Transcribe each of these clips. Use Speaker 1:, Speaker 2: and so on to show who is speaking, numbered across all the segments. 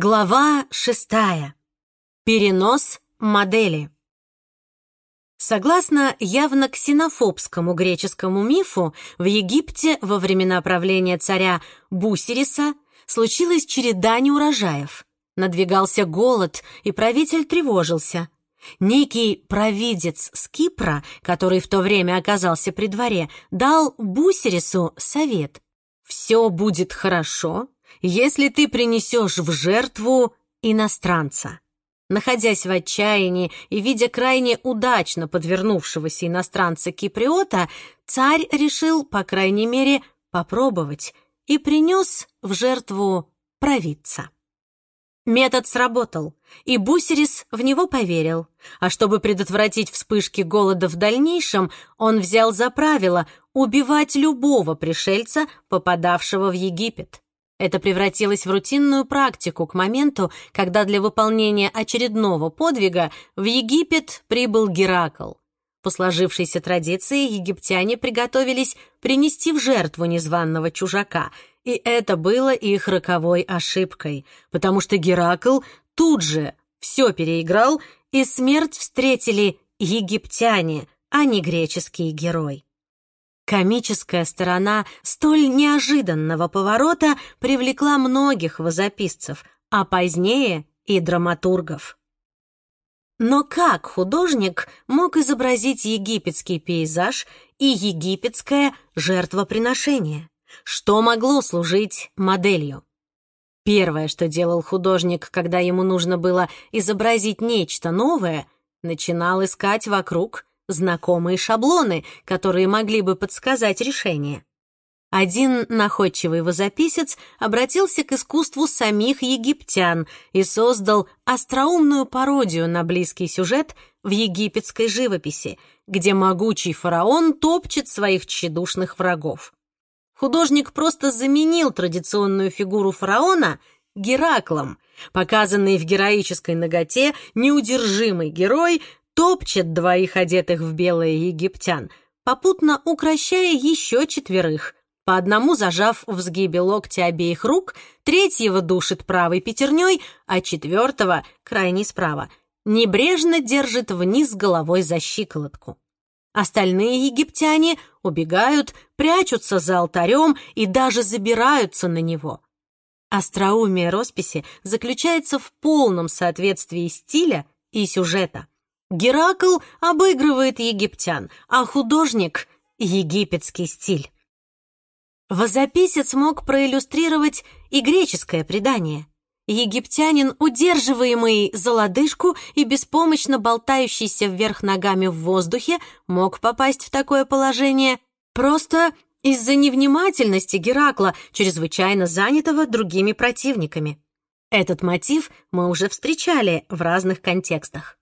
Speaker 1: Глава шестая. Перенос модели. Согласно явно ксенофобскому греческому мифу, в Египте во времена правления царя Бусириса случилась череда неурожаев. Надвигался голод, и правитель тревожился. Некий провидец с Кипра, который в то время оказался при дворе, дал Бусирису совет. «Все будет хорошо, если ты принесешь в жертву иностранца. Находясь в отчаянии и видя крайне удачно подвернувшегося иностранца Киприота, царь решил, по крайней мере, попробовать и принес в жертву провидца. Метод сработал, и Бусерис в него поверил. А чтобы предотвратить вспышки голода в дальнейшем, он взял за правило убивать любого пришельца, попадавшего в Египет. Это превратилось в рутинную практику к моменту, когда для выполнения очередного подвига в Египет прибыл Геракл. По сложившейся традиции египтяне приготовились принести в жертву незваного чужака, и это было их роковой ошибкой, потому что Геракл тут же все переиграл, и смерть встретили египтяне, а не греческий герой. Комическая сторона столь неожиданного поворота привлекла многих возописцев, а позднее и драматургов. Но как художник мог изобразить египетский пейзаж и египетское жертвоприношение? Что могло служить моделью? Первое, что делал художник, когда ему нужно было изобразить нечто новое, начинал искать вокруг знакомые шаблоны, которые могли бы подсказать решение. Один находчивый возописец обратился к искусству самих египтян и создал остроумную пародию на близкий сюжет в египетской живописи, где могучий фараон топчет своих тщедушных врагов. Художник просто заменил традиционную фигуру фараона Гераклом. Показанный в героической ноготе неудержимый герой топчет двоих одетых в белое египтян, попутно укращая еще четверых, по одному зажав в сгибе локти обеих рук, третьего душит правой пятерней, а четвертого, крайний справа, небрежно держит вниз головой за щиколотку. Остальные египтяне убегают, прячутся за алтарем и даже забираются на него. Остроумие росписи заключается в полном соответствии стиля и сюжета — Геракл обыгрывает египтян, а художник — египетский стиль. Возописец мог проиллюстрировать и греческое предание. Египтянин, удерживаемый за лодыжку и беспомощно болтающийся вверх ногами в воздухе, мог попасть в такое положение просто из-за невнимательности Геракла, чрезвычайно занятого другими противниками. Этот мотив мы уже встречали в разных контекстах.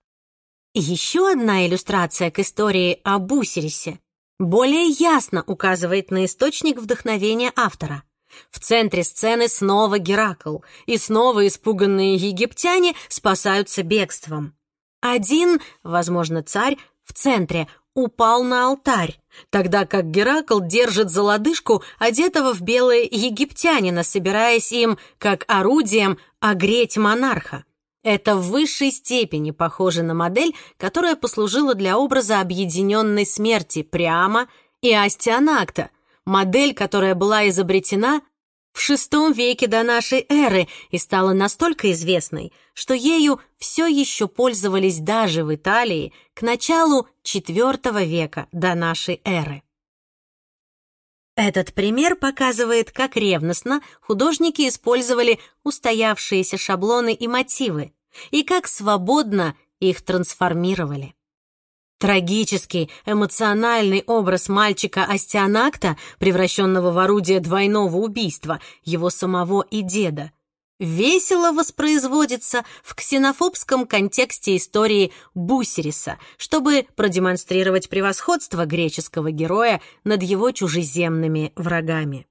Speaker 1: Еще одна иллюстрация к истории о Бусерисе более ясно указывает на источник вдохновения автора. В центре сцены снова Геракл, и снова испуганные египтяне спасаются бегством. Один, возможно, царь, в центре упал на алтарь, тогда как Геракл держит за лодыжку одетого в белое египтянина, собираясь им, как орудием, огреть монарха. Это в высшей степени похоже на модель, которая послужила для образа объединенной смерти прямо и астианакта, модель, которая была изобретена в VI веке до нашей эры и стала настолько известной, что ею все еще пользовались даже в Италии к началу IV века до нашей эры. Этот пример показывает, как ревностно художники использовали устоявшиеся шаблоны и мотивы, и как свободно их трансформировали. Трагический, эмоциональный образ мальчика-остеонакта, превращенного в орудие двойного убийства, его самого и деда, весело воспроизводится в ксенофобском контексте истории Бусериса, чтобы продемонстрировать превосходство греческого героя над его чужеземными врагами.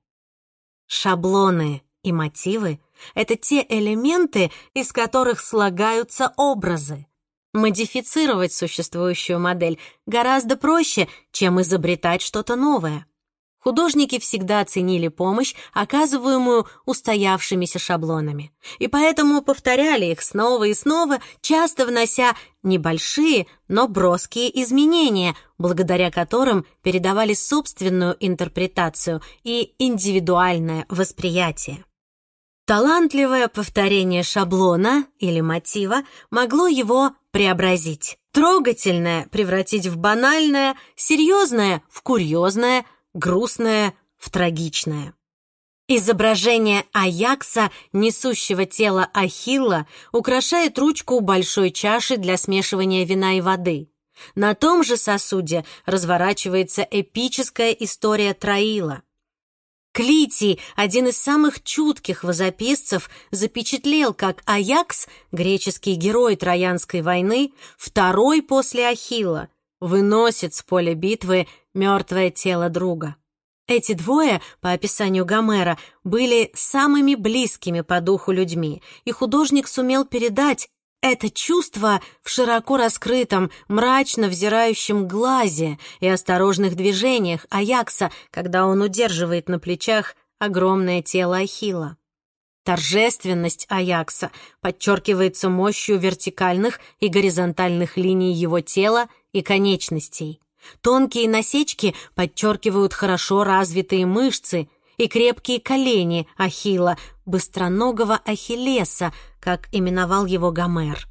Speaker 1: Шаблоны и мотивы — это те элементы, из которых слагаются образы. Модифицировать существующую модель гораздо проще, чем изобретать что-то новое. Художники всегда ценили помощь, оказываемую устоявшимися шаблонами, и поэтому повторяли их снова и снова, часто внося небольшие, но броские изменения, благодаря которым передавали собственную интерпретацию и индивидуальное восприятие. Талантливое повторение шаблона или мотива могло его преобразить. Трогательное превратить в банальное, серьезное в курьезное, грустное в трагичное. Изображение Аякса, несущего тело Ахилла, украшает ручку большой чаши для смешивания вина и воды. На том же сосуде разворачивается эпическая история Троила. Клитий, один из самых чутких возописцев, запечатлел, как Аякс, греческий герой Троянской войны, второй после Ахилла, выносит с поля битвы мертвое тело друга. Эти двое, по описанию Гомера, были самыми близкими по духу людьми, и художник сумел передать это чувство в широко раскрытом, мрачно взирающем глазе и осторожных движениях Аякса, когда он удерживает на плечах огромное тело Ахилла. Торжественность Аякса подчеркивается мощью вертикальных и горизонтальных линий его тела и конечностей. Тонкие насечки подчеркивают хорошо развитые мышцы и крепкие колени Ахилла, быстроногого Ахиллеса, как именовал его Гомер.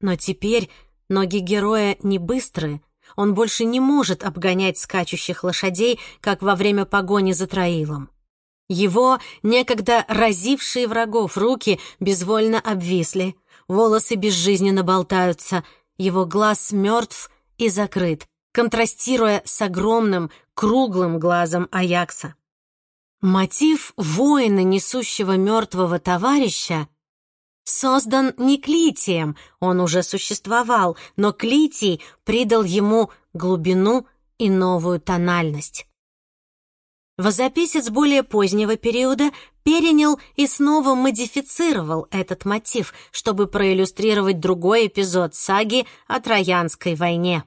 Speaker 1: Но теперь ноги героя не быстрые, он больше не может обгонять скачущих лошадей, как во время погони за Троилом. Его, некогда разившие врагов, руки безвольно обвисли, волосы безжизненно болтаются, его глаз мертв и закрыт, контрастируя с огромным круглым глазом Аякса. Мотив воина, несущего мертвого товарища, создан не Клитием, он уже существовал, но Клитий придал ему глубину и новую тональность. Возописец более позднего периода перенял и снова модифицировал этот мотив, чтобы проиллюстрировать другой эпизод саги о Троянской войне.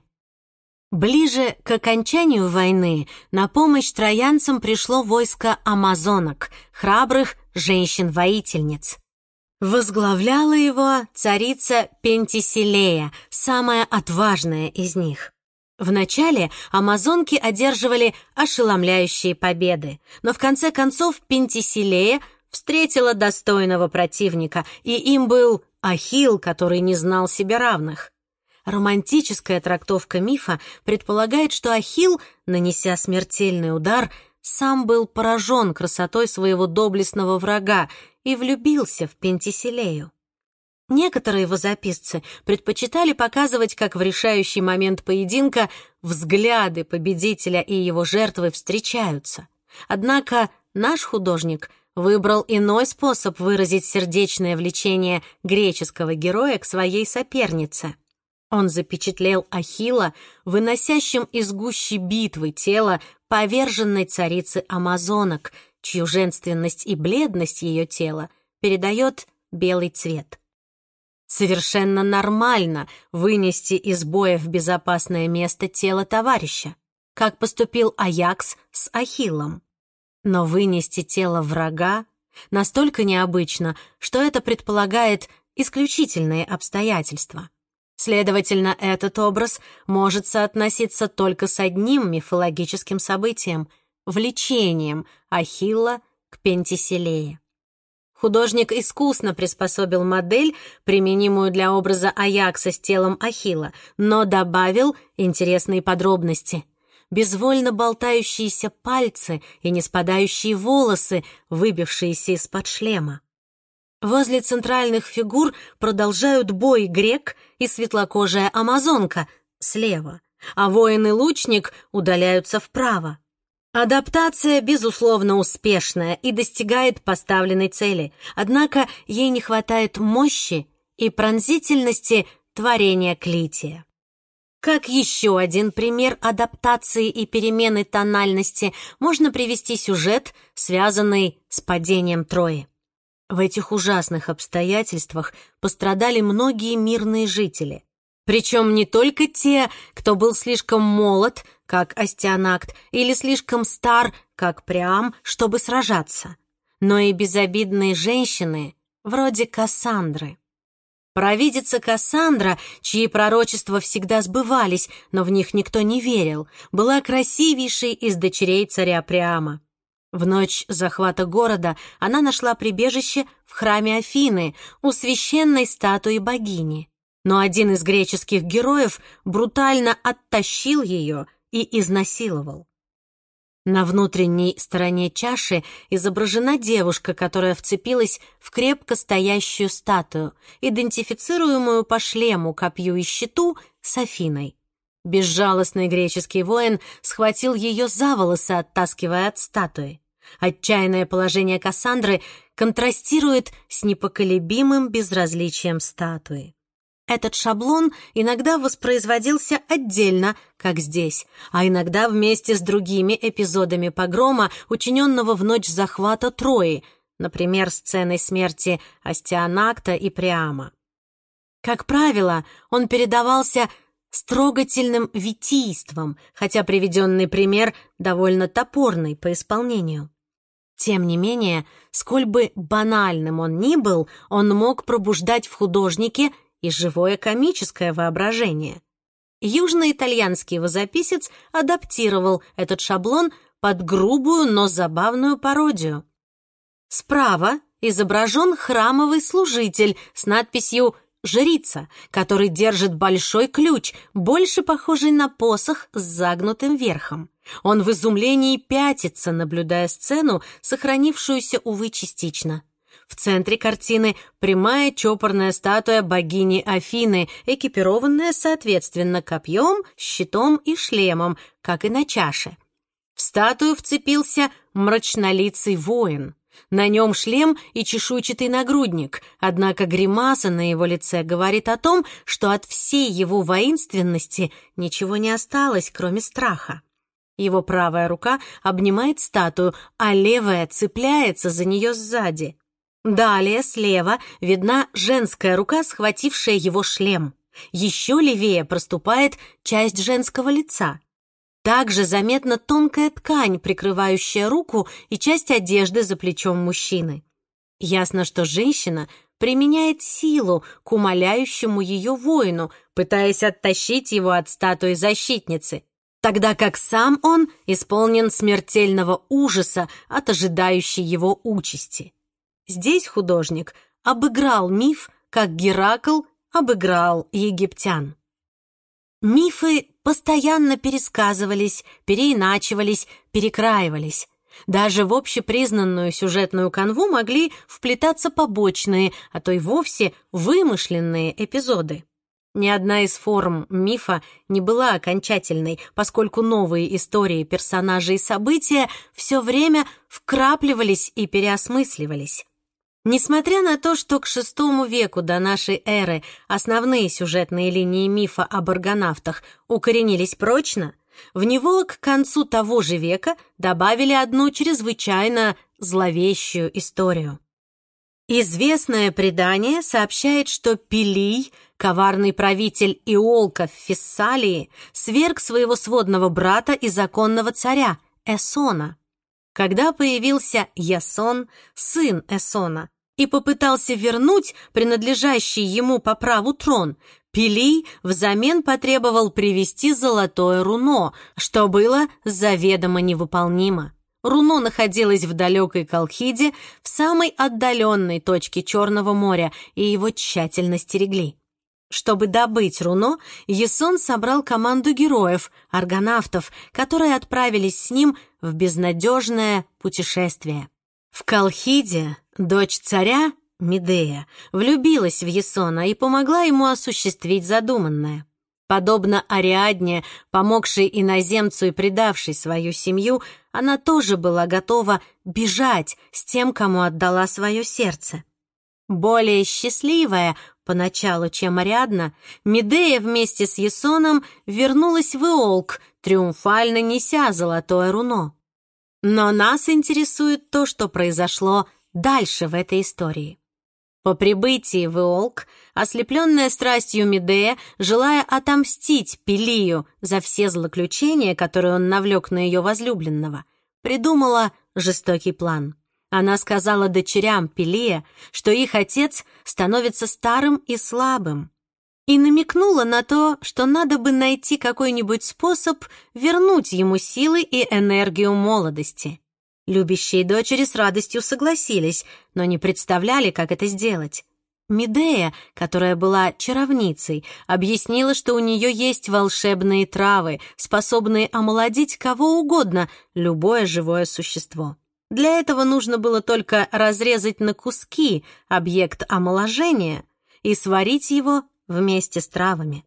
Speaker 1: Ближе к окончанию войны на помощь троянцам пришло войско амазонок, храбрых женщин-воительниц. Возглавляла его царица Пентиселея, самая отважная из них. Вначале амазонки одерживали ошеломляющие победы, но в конце концов Пентиселея встретила достойного противника, и им был Ахилл, который не знал себе равных. Романтическая трактовка мифа предполагает, что Ахилл, нанеся смертельный удар, сам был поражен красотой своего доблестного врага и влюбился в Пентиселею. Некоторые возописцы предпочитали показывать, как в решающий момент поединка взгляды победителя и его жертвы встречаются. Однако наш художник выбрал иной способ выразить сердечное влечение греческого героя к своей сопернице — он запечатлел Ахила, выносящим из гущи битвы тело поверженной царицы Амазонок, чью женственность и бледность ее тела передает белый цвет. Совершенно нормально вынести из боя в безопасное место тело товарища, как поступил Аякс с Ахиллом. Но вынести тело врага настолько необычно, что это предполагает исключительные обстоятельства — Следовательно, этот образ может соотноситься только с одним мифологическим событием — влечением Ахилла к Пентиселее. Художник искусно приспособил модель, применимую для образа Аякса с телом Ахилла, но добавил интересные подробности. Безвольно болтающиеся пальцы и не спадающие волосы, выбившиеся из-под шлема. Возле центральных фигур продолжают бой грек и светлокожая амазонка слева, а воин и лучник удаляются вправо. Адаптация, безусловно, успешная и достигает поставленной цели, однако ей не хватает мощи и пронзительности творения Клития. Как еще один пример адаптации и перемены тональности можно привести сюжет, связанный с падением Трои. В этих ужасных обстоятельствах пострадали многие мирные жители. Причем не только те, кто был слишком молод, как Астианакт, или слишком стар, как Приам, чтобы сражаться, но и безобидные женщины, вроде Кассандры. Провидица Кассандра, чьи пророчества всегда сбывались, но в них никто не верил, была красивейшей из дочерей царя Приама. В ночь захвата города она нашла прибежище в храме Афины у священной статуи богини. Но один из греческих героев брутально оттащил ее и изнасиловал. На внутренней стороне чаши изображена девушка, которая вцепилась в крепко стоящую статую, идентифицируемую по шлему, копью и щиту с Афиной. Безжалостный греческий воин схватил ее за волосы, оттаскивая от статуи. Отчаянное положение Кассандры контрастирует с непоколебимым безразличием статуи. Этот шаблон иногда воспроизводился отдельно, как здесь, а иногда вместе с другими эпизодами погрома, учиненного в ночь захвата Трои, например, сценой смерти Астианакта и Приама. Как правило, он передавался с трогательным витийством, хотя приведенный пример довольно топорный по исполнению. Тем не менее, сколь бы банальным он ни был, он мог пробуждать в художнике и живое комическое воображение. Южноитальянский возописец адаптировал этот шаблон под грубую, но забавную пародию. Справа изображен храмовый служитель с надписью «Жрица», который держит большой ключ, больше похожий на посох с загнутым верхом. Он в изумлении пятится, наблюдая сцену, сохранившуюся, увы, частично. В центре картины прямая чопорная статуя богини Афины, экипированная, соответственно, копьем, щитом и шлемом, как и на чаше. В статую вцепился мрачнолицый воин. На нем шлем и чешуйчатый нагрудник, однако гримаса на его лице говорит о том, что от всей его воинственности ничего не осталось, кроме страха. Его правая рука обнимает статую, а левая цепляется за нее сзади. Далее слева видна женская рука, схватившая его шлем. Еще левее проступает часть женского лица. Также заметна тонкая ткань, прикрывающая руку и часть одежды за плечом мужчины. Ясно, что женщина применяет силу к умоляющему ее воину, пытаясь оттащить его от статуи защитницы, тогда как сам он исполнен смертельного ужаса от ожидающей его участи. Здесь художник обыграл миф, как Геракл обыграл египтян. Мифы постоянно пересказывались, переиначивались, перекраивались. Даже в общепризнанную сюжетную канву могли вплетаться побочные, а то и вовсе вымышленные эпизоды. Ни одна из форм мифа не была окончательной, поскольку новые истории персонажей и события все время вкрапливались и переосмысливались. Несмотря на то, что к VI веку до нашей эры основные сюжетные линии мифа об аргонавтах укоренились прочно, в него к концу того же века добавили одну чрезвычайно зловещую историю. Известное предание сообщает, что Пилий, коварный правитель Иолка в Фессалии, сверг своего сводного брата и законного царя Эсона. Когда появился Ясон, сын Эсона, и попытался вернуть принадлежащий ему по праву трон, Пилий взамен потребовал привести золотое руно, что было заведомо невыполнимо. Руно находилось в далекой Колхиде, в самой отдаленной точке Черного моря, и его тщательно стерегли. Чтобы добыть руно, Ясон собрал команду героев, аргонавтов, которые отправились с ним в безнадежное путешествие. В Колхиде дочь царя, Медея, влюбилась в Ясона и помогла ему осуществить задуманное. Подобно Ариадне, помогшей иноземцу и предавшей свою семью, она тоже была готова бежать с тем, кому отдала свое сердце. Более счастливая поначалу, чем Ариадна, Медея вместе с Ясоном вернулась в Иолк, триумфально неся золотое руно. Но нас интересует то, что произошло дальше в этой истории. По прибытии в Иолк, ослепленная страстью Медея, желая отомстить Пелию за все злоключения, которые он навлек на ее возлюбленного, придумала жестокий план. Она сказала дочерям Пелия, что их отец становится старым и слабым, и намекнула на то, что надо бы найти какой-нибудь способ вернуть ему силы и энергию молодости. Любящие дочери с радостью согласились, но не представляли, как это сделать. Медея, которая была чаровницей, объяснила, что у нее есть волшебные травы, способные омолодить кого угодно, любое живое существо. Для этого нужно было только разрезать на куски объект омоложения и сварить его вместе с травами.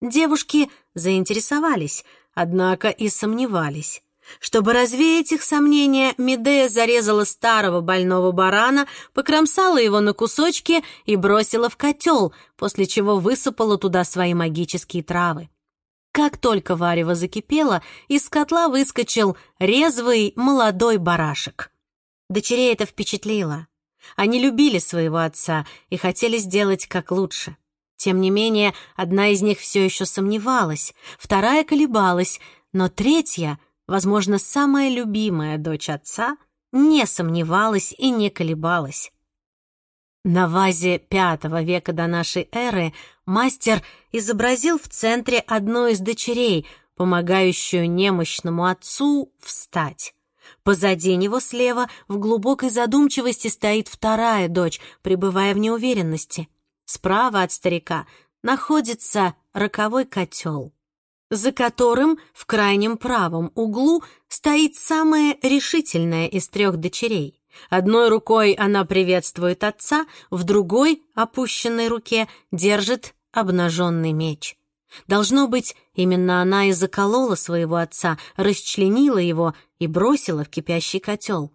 Speaker 1: Девушки заинтересовались, однако и сомневались. Чтобы развеять их сомнения, Медея зарезала старого больного барана, покромсала его на кусочки и бросила в котел, после чего высыпала туда свои магические травы. Как только варево закипело, из котла выскочил резвый молодой барашек. Дочерей это впечатлило. Они любили своего отца и хотели сделать как лучше. Тем не менее, одна из них все еще сомневалась, вторая колебалась, но третья, возможно, самая любимая дочь отца, не сомневалась и не колебалась. На вазе V века до нашей эры мастер изобразил в центре одну из дочерей, помогающую немощному отцу встать. Позади него слева в глубокой задумчивости стоит вторая дочь, пребывая в неуверенности. Справа от старика находится роковой котел, за которым в крайнем правом углу стоит самая решительная из трех дочерей. Одной рукой она приветствует отца, в другой, опущенной руке, держит обнаженный меч. Должно быть, именно она и заколола своего отца, расчленила его и бросила в кипящий котел.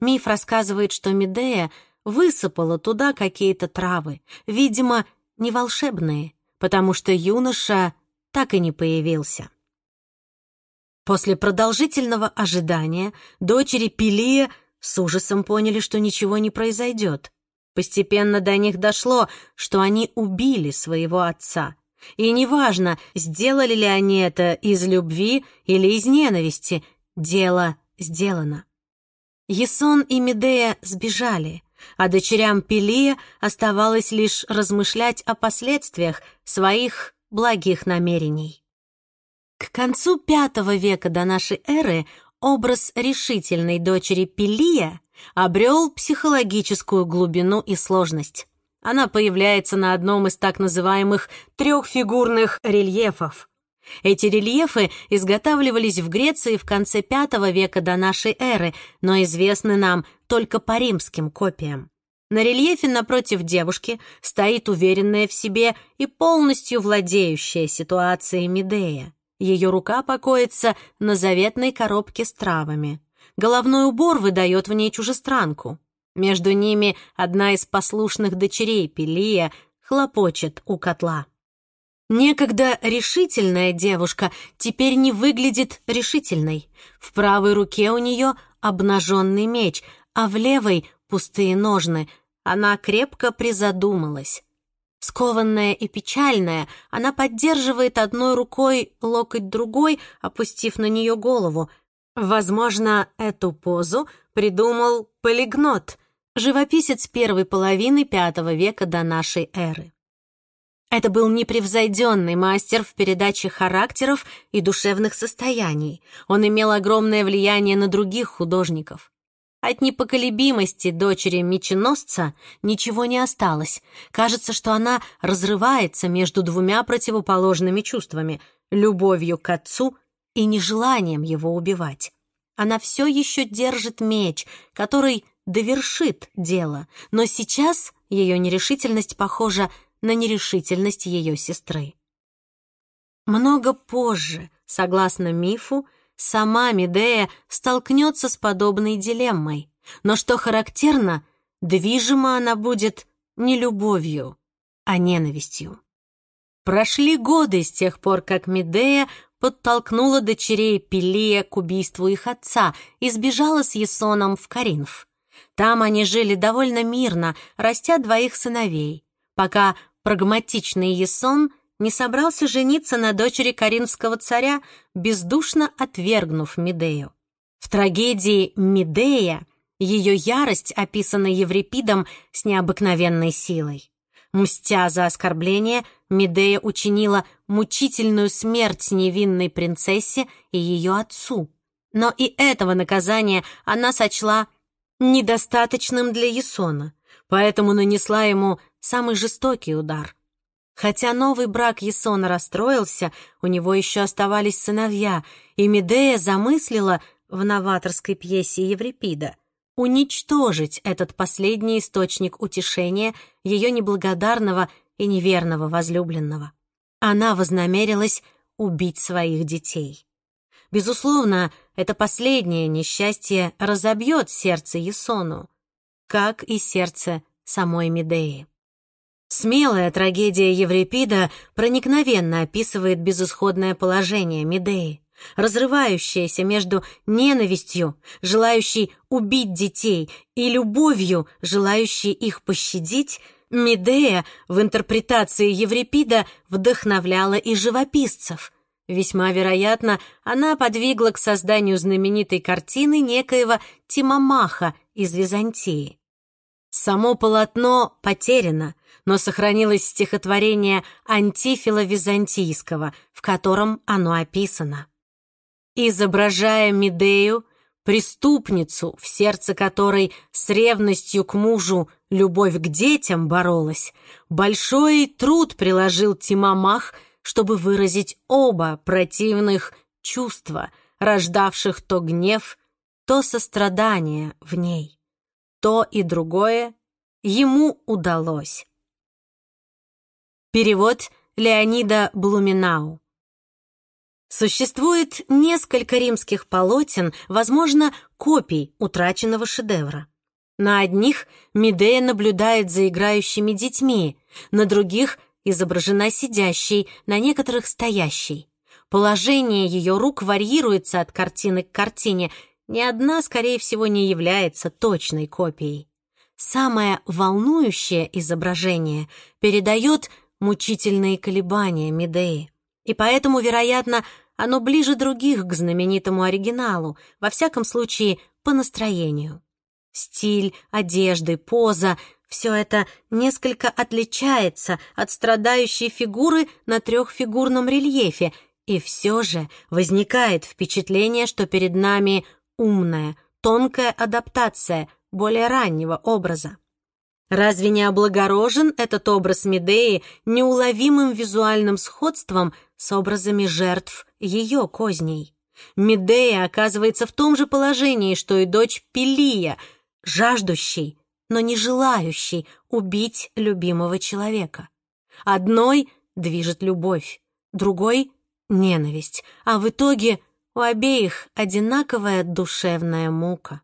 Speaker 1: Миф рассказывает, что Медея высыпала туда какие-то травы, видимо, не волшебные, потому что юноша так и не появился. После продолжительного ожидания дочери Пелия с ужасом поняли, что ничего не произойдет. Постепенно до них дошло, что они убили своего отца. И неважно, сделали ли они это из любви или из ненависти, дело сделано. Есон и Медея сбежали, а дочерям Пелия оставалось лишь размышлять о последствиях своих благих намерений. К концу V века до нашей эры образ решительной дочери Пелия обрел психологическую глубину и сложность. Она появляется на одном из так называемых трехфигурных рельефов. Эти рельефы изготавливались в Греции в конце V века до нашей эры, но известны нам только по римским копиям. На рельефе напротив девушки стоит уверенная в себе и полностью владеющая ситуацией Медея. Ее рука покоится на заветной коробке с травами. Головной убор выдает в ней чужестранку. Между ними одна из послушных дочерей Пелия хлопочет у котла. Некогда решительная девушка теперь не выглядит решительной. В правой руке у нее обнаженный меч, а в левой — пустые ножны. Она крепко призадумалась. Скованная и печальная, она поддерживает одной рукой локоть другой, опустив на нее голову. Возможно, эту позу придумал полигнот, живописец первой половины V века до нашей эры. Это был непревзойденный мастер в передаче характеров и душевных состояний. Он имел огромное влияние на других художников. От непоколебимости дочери меченосца ничего не осталось. Кажется, что она разрывается между двумя противоположными чувствами — любовью к отцу и нежеланием его убивать. Она все еще держит меч, который довершит дело, но сейчас ее нерешительность похожа на нерешительность ее сестры. Много позже, согласно мифу, сама Медея столкнется с подобной дилеммой. Но что характерно, движима она будет не любовью, а ненавистью. Прошли годы с тех пор, как Медея подтолкнула дочерей Пелия к убийству их отца и сбежала с Есоном в Каринф. Там они жили довольно мирно, растя двоих сыновей, пока прагматичный Есон не собрался жениться на дочери Каринского царя, бездушно отвергнув Медею. В трагедии «Медея» ее ярость описана Еврипидом с необыкновенной силой. Мстя за оскорбление, Медея учинила мучительную смерть невинной принцессе и ее отцу. Но и этого наказания она сочла недостаточным для Ясона, поэтому нанесла ему самый жестокий удар. Хотя новый брак Ясона расстроился, у него еще оставались сыновья, и Медея замыслила в новаторской пьесе Еврипида уничтожить этот последний источник утешения ее неблагодарного и неверного возлюбленного. Она вознамерилась убить своих детей. Безусловно, это последнее несчастье разобьет сердце Есону, как и сердце самой Медеи. Смелая трагедия Еврипида проникновенно описывает безысходное положение Медеи, разрывающееся между ненавистью, желающей убить детей, и любовью, желающей их пощадить, Медея в интерпретации Еврипида вдохновляла и живописцев. Весьма вероятно, она подвигла к созданию знаменитой картины некоего Тимомаха из Византии. Само полотно потеряно, но сохранилось стихотворение Антифила Византийского, в котором оно описано. Изображая Медею, преступницу, в сердце которой с ревностью к мужу любовь к детям боролась, большой труд приложил Тимамах, чтобы выразить оба противных чувства, рождавших то гнев, то сострадание в ней. То и другое ему удалось. Перевод Леонида Блуминау Существует несколько римских полотен, возможно, копий утраченного шедевра. На одних Медея наблюдает за играющими детьми, на других изображена сидящей, на некоторых стоящей. Положение ее рук варьируется от картины к картине, ни одна, скорее всего, не является точной копией. Самое волнующее изображение передает мучительные колебания Медеи и поэтому, вероятно, оно ближе других к знаменитому оригиналу, во всяком случае, по настроению. Стиль, одежды, поза — все это несколько отличается от страдающей фигуры на трехфигурном рельефе, и все же возникает впечатление, что перед нами умная, тонкая адаптация более раннего образа. Разве не облагорожен этот образ Медеи неуловимым визуальным сходством с образами жертв ее козней? Медея оказывается в том же положении, что и дочь Пелия, жаждущей, но не желающей убить любимого человека. Одной движет любовь, другой — ненависть, а в итоге у обеих одинаковая душевная мука.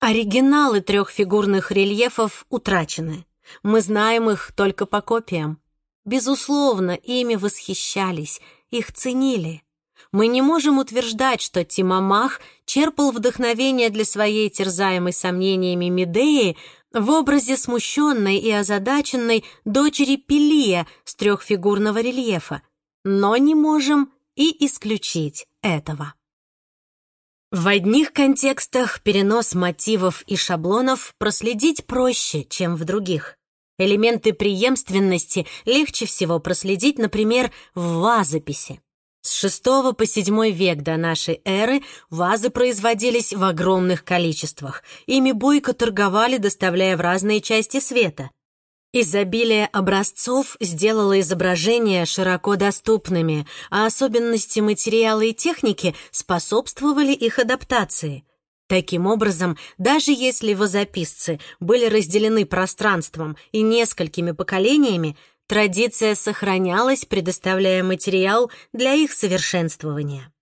Speaker 1: Оригиналы трехфигурных рельефов утрачены. Мы знаем их только по копиям. Безусловно, ими восхищались, их ценили. Мы не можем утверждать, что Тимамах черпал вдохновение для своей терзаемой сомнениями Медеи в образе смущенной и озадаченной дочери Пелия с трехфигурного рельефа, но не можем и исключить этого. В одних контекстах перенос мотивов и шаблонов проследить проще, чем в других. Элементы преемственности легче всего проследить, например, в вазописи. С VI по VII век до нашей эры вазы производились в огромных количествах. Ими бойко торговали, доставляя в разные части света. Изобилие образцов сделало изображения широко доступными, а особенности материала и техники способствовали их адаптации. Таким образом, даже если вазописцы были разделены пространством и несколькими поколениями, традиция сохранялась, предоставляя материал для их совершенствования.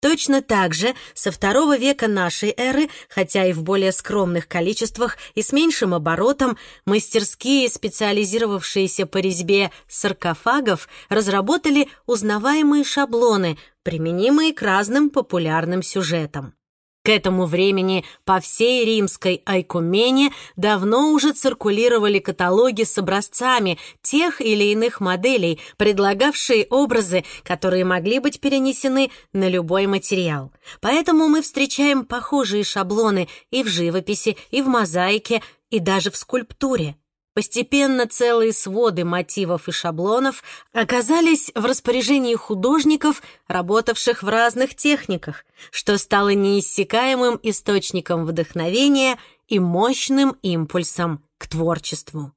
Speaker 1: Точно так же со второго века нашей эры, хотя и в более скромных количествах и с меньшим оборотом, мастерские, специализировавшиеся по резьбе саркофагов, разработали узнаваемые шаблоны, применимые к разным популярным сюжетам. К этому времени по всей римской Айкумене давно уже циркулировали каталоги с образцами тех или иных моделей, предлагавшие образы, которые могли быть перенесены на любой материал. Поэтому мы встречаем похожие шаблоны и в живописи, и в мозаике, и даже в скульптуре. Постепенно целые своды мотивов и шаблонов оказались в распоряжении художников, работавших в разных техниках, что стало неиссякаемым источником вдохновения и мощным импульсом к творчеству.